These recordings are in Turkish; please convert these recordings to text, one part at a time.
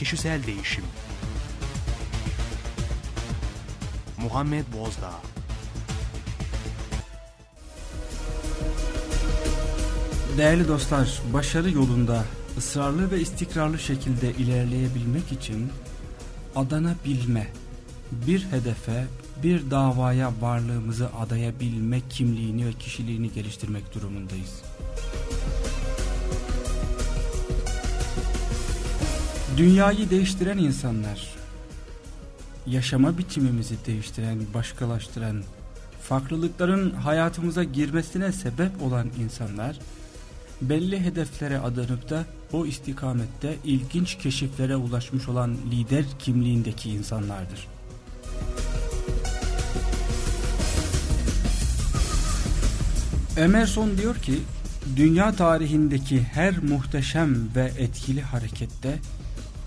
kişisel değişim. Muhammed Bozdağ Değerli dostlar, başarı yolunda ısrarlı ve istikrarlı şekilde ilerleyebilmek için adanabilme, bir hedefe, bir davaya varlığımızı adayabilme kimliğini ve kişiliğini geliştirmek durumundayız. Dünyayı değiştiren insanlar, yaşama biçimimizi değiştiren, başkalaştıran, farklılıkların hayatımıza girmesine sebep olan insanlar, belli hedeflere adanıp da o istikamette ilginç keşiflere ulaşmış olan lider kimliğindeki insanlardır. Emerson diyor ki, dünya tarihindeki her muhteşem ve etkili harekette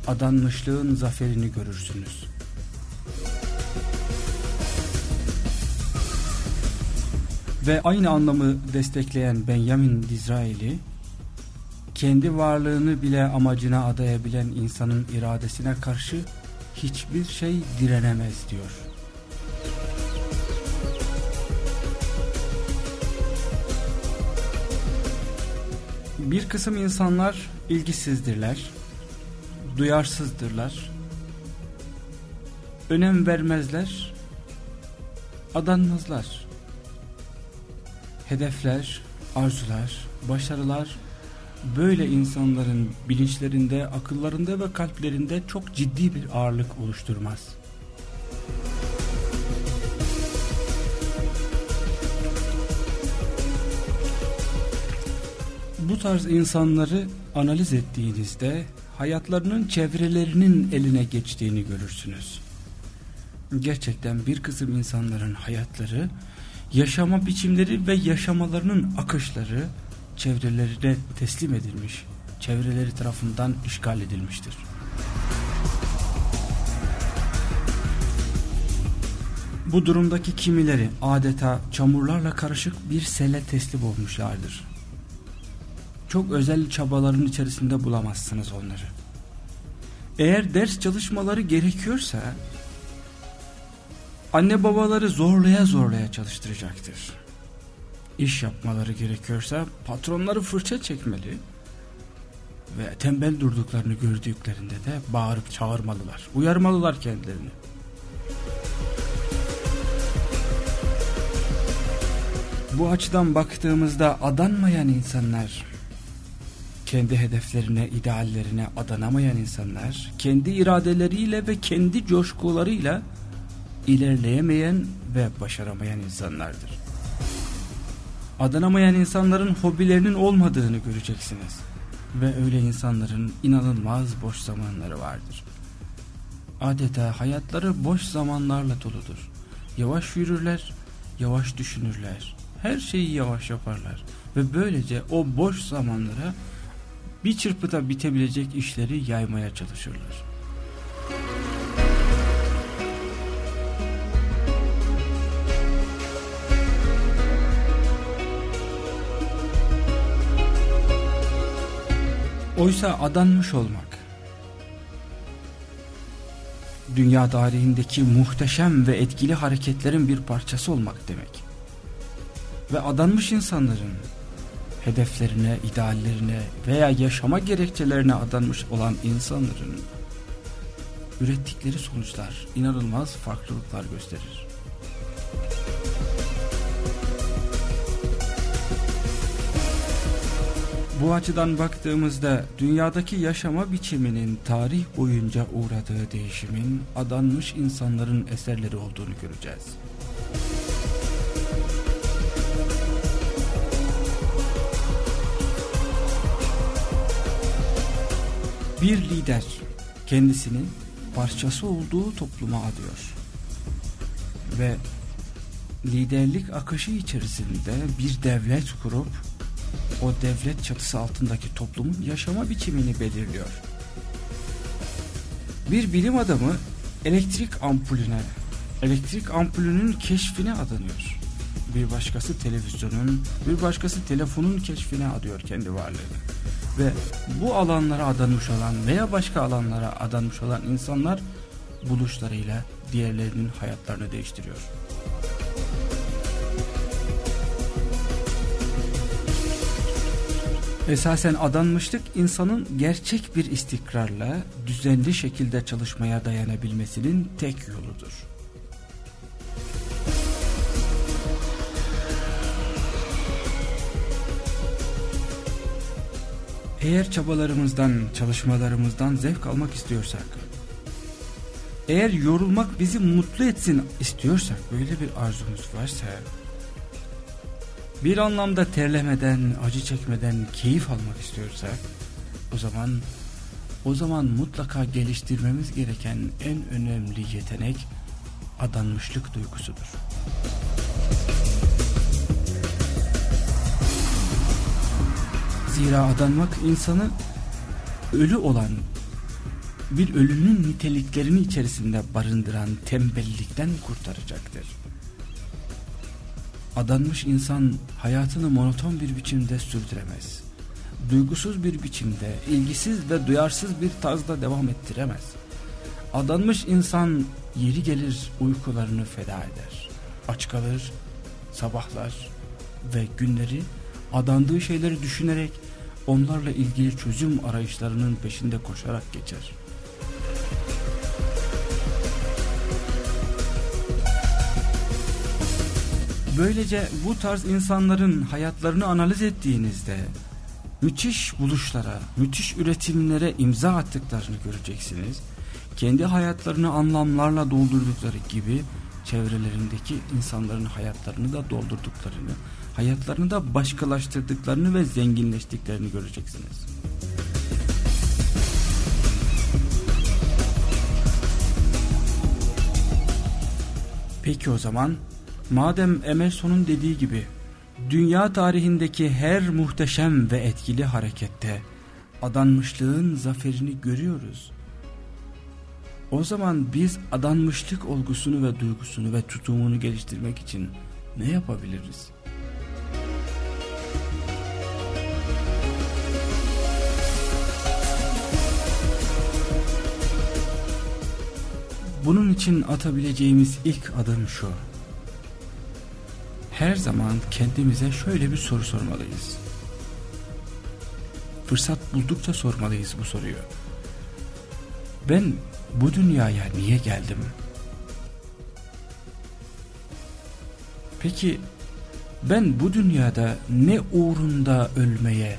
adanmışlığın zaferini görürsünüz. Ve aynı anlamı destekleyen Benjamin Disraeli, kendi varlığını bile amacına adayabilen insanın iradesine karşı hiçbir şey direnemez diyor. Bir kısım insanlar ilgisizdirler, duyarsızdırlar, önem vermezler, adanmazlar. Hedefler, arzular, başarılar böyle insanların bilinçlerinde, akıllarında ve kalplerinde çok ciddi bir ağırlık oluşturmaz. Bu tarz insanları analiz ettiğinizde hayatlarının çevrelerinin eline geçtiğini görürsünüz. Gerçekten bir kısım insanların hayatları, yaşama biçimleri ve yaşamalarının akışları çevrelerine teslim edilmiş, çevreleri tarafından işgal edilmiştir. Bu durumdaki kimileri adeta çamurlarla karışık bir sele teslim olmuşlardır. Çok özel çabaların içerisinde bulamazsınız onları. Eğer ders çalışmaları gerekiyorsa anne babaları zorlaya zorlaya çalıştıracaktır. İş yapmaları gerekiyorsa patronları fırça çekmeli ve tembel durduklarını gördüklerinde de bağırıp çağırmalılar, uyarmalılar kendilerini. Bu açıdan baktığımızda adanmayan insanlar, kendi hedeflerine, ideallerine adanamayan insanlar, kendi iradeleriyle ve kendi coşkularıyla ilerleyemeyen ve başaramayan insanlardır. Adanamayan insanların hobilerinin olmadığını göreceksiniz. Ve öyle insanların inanılmaz boş zamanları vardır. Adeta hayatları boş zamanlarla doludur. Yavaş yürürler, yavaş düşünürler. Her şeyi yavaş yaparlar. Ve böylece o boş zamanlara bir çırpıda bitebilecek işleri yaymaya çalışırlar. Oysa adanmış olmak, dünya tarihindeki muhteşem ve etkili hareketlerin bir parçası olmak demek. Ve adanmış insanların hedeflerine, ideallerine veya yaşama gerekçelerine adanmış olan insanların ürettikleri sonuçlar inanılmaz farklılıklar gösterir. Bu açıdan baktığımızda dünyadaki yaşama biçiminin tarih boyunca uğradığı değişimin adanmış insanların eserleri olduğunu göreceğiz. Bir lider kendisinin parçası olduğu topluma adıyor. Ve liderlik akışı içerisinde bir devlet kurup o devlet çatısı altındaki toplumun yaşama biçimini belirliyor. Bir bilim adamı elektrik ampulüne, elektrik ampulünün keşfine adanıyor. Bir başkası televizyonun, bir başkası telefonun keşfine adıyor kendi varlığını. Ve bu alanlara adanmış olan veya başka alanlara adanmış olan insanlar buluşlarıyla diğerlerinin hayatlarını değiştiriyor. Esasen adanmışlık insanın gerçek bir istikrarla düzenli şekilde çalışmaya dayanabilmesinin tek yoludur. Eğer çabalarımızdan, çalışmalarımızdan zevk almak istiyorsak, eğer yorulmak bizi mutlu etsin istiyorsak, böyle bir arzumuz varsa, bir anlamda terlemeden, acı çekmeden keyif almak istiyorsak, o zaman o zaman mutlaka geliştirmemiz gereken en önemli yetenek adanmışlık duygusudur. Zira adanmak insanı ölü olan bir ölünün niteliklerini içerisinde barındıran tembellikten kurtaracaktır. Adanmış insan hayatını monoton bir biçimde sürdüremez. Duygusuz bir biçimde, ilgisiz ve duyarsız bir tarzda devam ettiremez. Adanmış insan yeri gelir uykularını feda eder. Aç kalır, sabahlar ve günleri adandığı şeyleri düşünerek onlarla ilgili çözüm arayışlarının peşinde koşarak geçer. Böylece bu tarz insanların hayatlarını analiz ettiğinizde müthiş buluşlara, müthiş üretimlere imza attıklarını göreceksiniz. Kendi hayatlarını anlamlarla doldurdukları gibi çevrelerindeki insanların hayatlarını da doldurduklarını, hayatlarını da başkalaştırdıklarını ve zenginleştiklerini göreceksiniz. Peki o zaman madem Emerson'un dediği gibi dünya tarihindeki her muhteşem ve etkili harekette adanmışlığın zaferini görüyoruz. O zaman biz adanmışlık olgusunu ve duygusunu ve tutumunu geliştirmek için ne yapabiliriz? Bunun için atabileceğimiz ilk adım şu. Her zaman kendimize şöyle bir soru sormalıyız. Fırsat buldukça sormalıyız bu soruyu. Ben bu dünyaya niye geldim? Peki ben bu dünyada ne uğrunda ölmeye,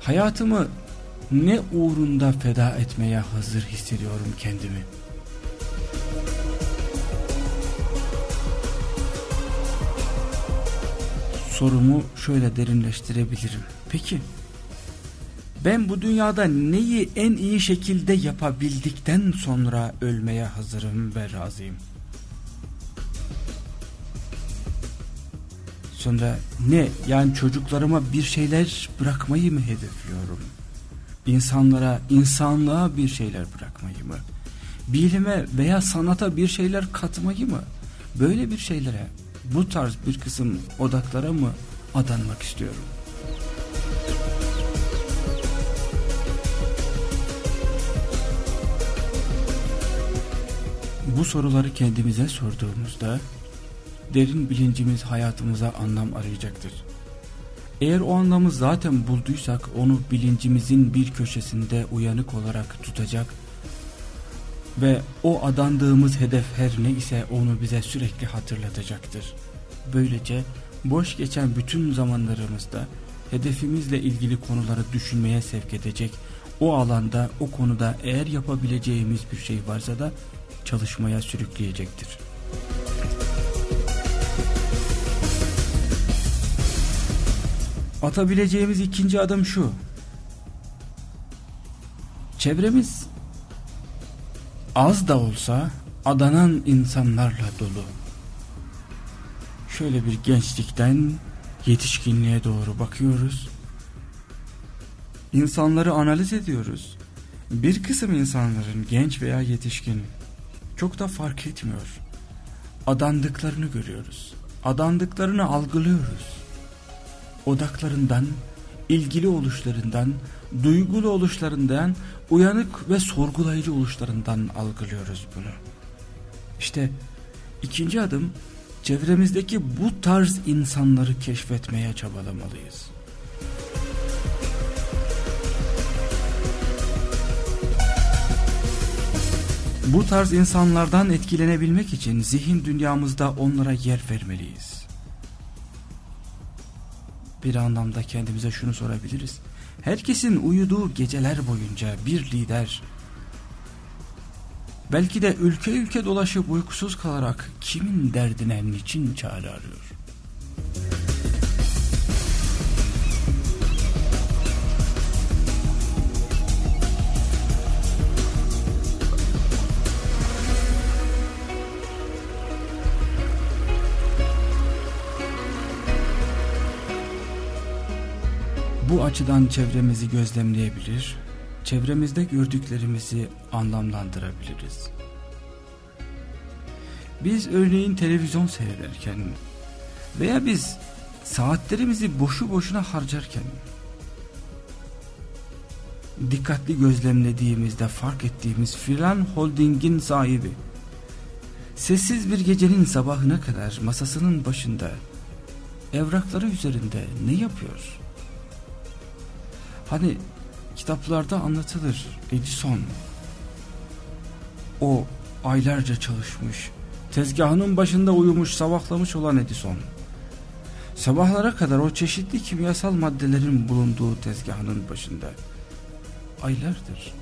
hayatımı ne uğrunda feda etmeye hazır hissediyorum kendimi? Sorumu şöyle derinleştirebilirim. Peki ben bu dünyada neyi en iyi şekilde yapabildikten sonra ölmeye hazırım ve razıyım. Sonra ne yani çocuklarıma bir şeyler bırakmayı mı hedefliyorum? İnsanlara, insanlığa bir şeyler bırakmayı mı? Bilime veya sanata bir şeyler katmayı mı? Böyle bir şeylere, bu tarz bir kısım odaklara mı adanmak istiyorum? Bu soruları kendimize sorduğumuzda derin bilincimiz hayatımıza anlam arayacaktır. Eğer o anlamı zaten bulduysak onu bilincimizin bir köşesinde uyanık olarak tutacak ve o adandığımız hedef her ne ise onu bize sürekli hatırlatacaktır. Böylece boş geçen bütün zamanlarımızda hedefimizle ilgili konuları düşünmeye sevk edecek, o alanda o konuda eğer yapabileceğimiz bir şey varsa da çalışmaya sürükleyecektir. Atabileceğimiz ikinci adım şu. Çevremiz az da olsa adanan insanlarla dolu. Şöyle bir gençlikten yetişkinliğe doğru bakıyoruz. İnsanları analiz ediyoruz. Bir kısım insanların genç veya yetişkin çok da fark etmiyor. Adandıklarını görüyoruz. Adandıklarını algılıyoruz. Odaklarından ilgili oluşlarından, duygulu oluşlarından, uyanık ve sorgulayıcı oluşlarından algılıyoruz bunu. İşte ikinci adım çevremizdeki bu tarz insanları keşfetmeye çabalamalıyız. Bu tarz insanlardan etkilenebilmek için zihin dünyamızda onlara yer vermeliyiz. Bir anlamda kendimize şunu sorabiliriz. Herkesin uyuduğu geceler boyunca bir lider belki de ülke ülke dolaşıp uykusuz kalarak kimin derdine niçin çare arıyor? Açıdan çevremizi gözlemleyebilir, çevremizde gördüklerimizi anlamlandırabiliriz. Biz örneğin televizyon seyrederken veya biz saatlerimizi boşu boşuna harcarken dikkatli gözlemlediğimizde fark ettiğimiz filan holdingin sahibi sessiz bir gecenin sabahına kadar masasının başında evrakları üzerinde ne yapıyor? Hani kitaplarda anlatılır Edison. O aylarca çalışmış, tezgahının başında uyumuş, sabahlamış olan Edison. Sabahlara kadar o çeşitli kimyasal maddelerin bulunduğu tezgahının başında. Aylardır.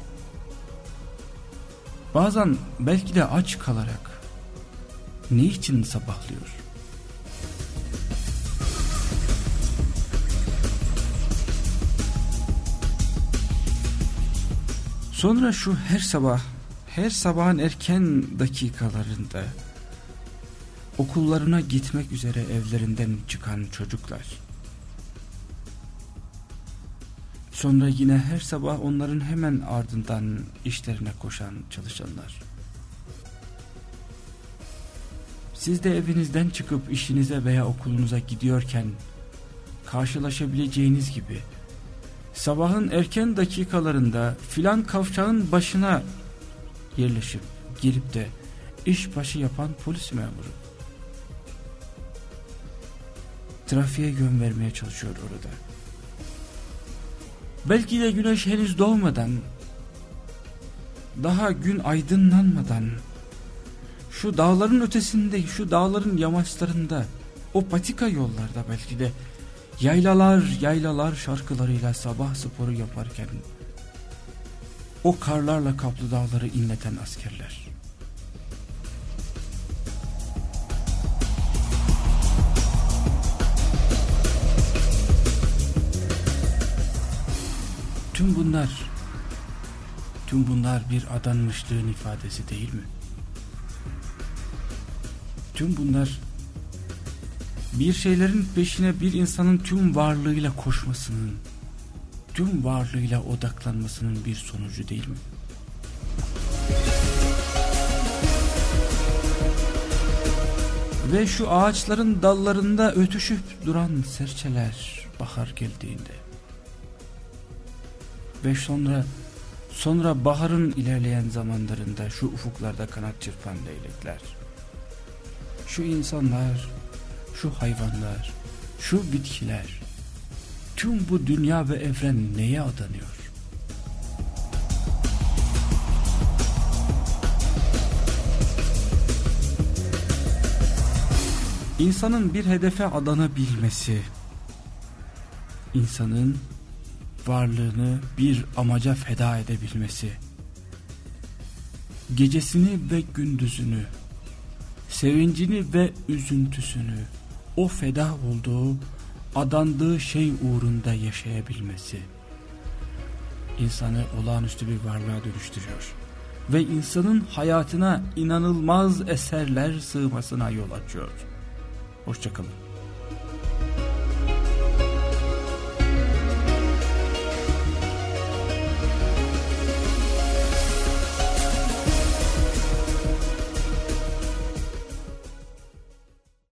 Bazen belki de aç kalarak ne için sabahlıyor? Sonra şu her sabah, her sabahın erken dakikalarında okullarına gitmek üzere evlerinden çıkan çocuklar. Sonra yine her sabah onların hemen ardından işlerine koşan çalışanlar. Siz de evinizden çıkıp işinize veya okulunuza gidiyorken karşılaşabileceğiniz gibi sabahın erken dakikalarında filan kavşağın başına yerleşip girip de iş başı yapan polis memuru. Trafiğe yön vermeye çalışıyor orada. Belki de güneş henüz doğmadan, daha gün aydınlanmadan, şu dağların ötesinde, şu dağların yamaçlarında, o patika yollarda belki de Yaylalar yaylalar şarkılarıyla sabah sporu yaparken o karlarla kaplı dağları inleten askerler. Tüm bunlar, tüm bunlar bir adanmışlığın ifadesi değil mi? Tüm bunlar bir şeylerin peşine bir insanın tüm varlığıyla koşmasının, tüm varlığıyla odaklanmasının bir sonucu değil mi? Ve şu ağaçların dallarında ötüşüp duran serçeler bahar geldiğinde ve sonra sonra baharın ilerleyen zamanlarında şu ufuklarda kanat çırpan leylekler şu insanlar şu hayvanlar, şu bitkiler, tüm bu dünya ve evren neye adanıyor? İnsanın bir hedefe adanabilmesi, insanın varlığını bir amaca feda edebilmesi, gecesini ve gündüzünü, sevincini ve üzüntüsünü, o feda olduğu, adandığı şey uğrunda yaşayabilmesi insanı olağanüstü bir varlığa dönüştürüyor ve insanın hayatına inanılmaz eserler sığmasına yol açıyor. Hoşçakalın.